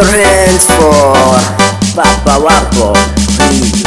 your hands for Papa Wapo, please. Mm.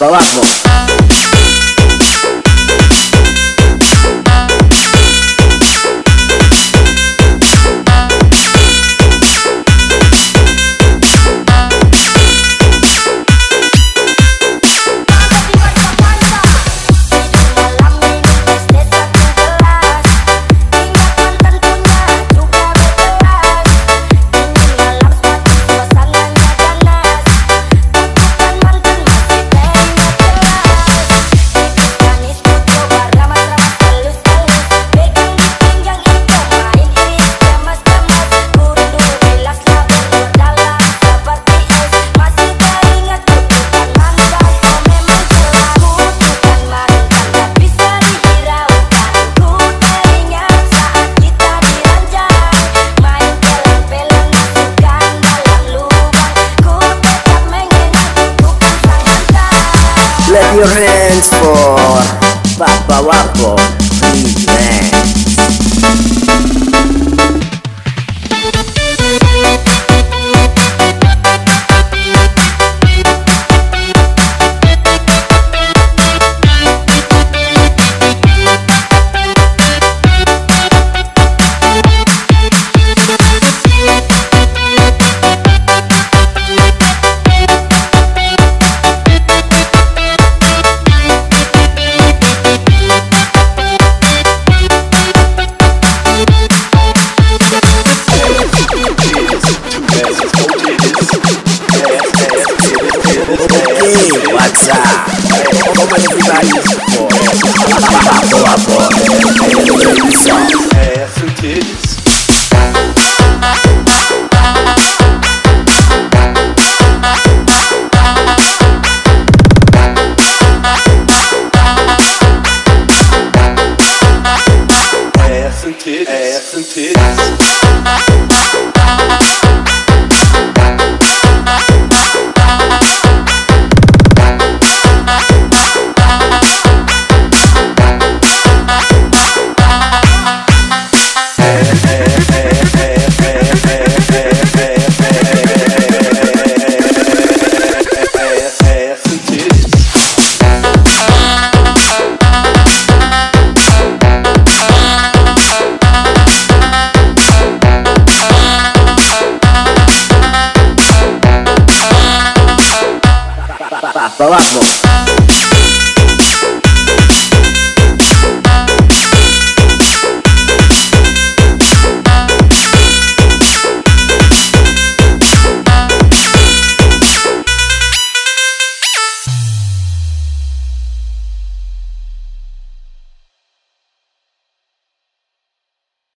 abajo. Let your hands for Papa Wapo. Okay, what's up? boa, boa. Colosmo.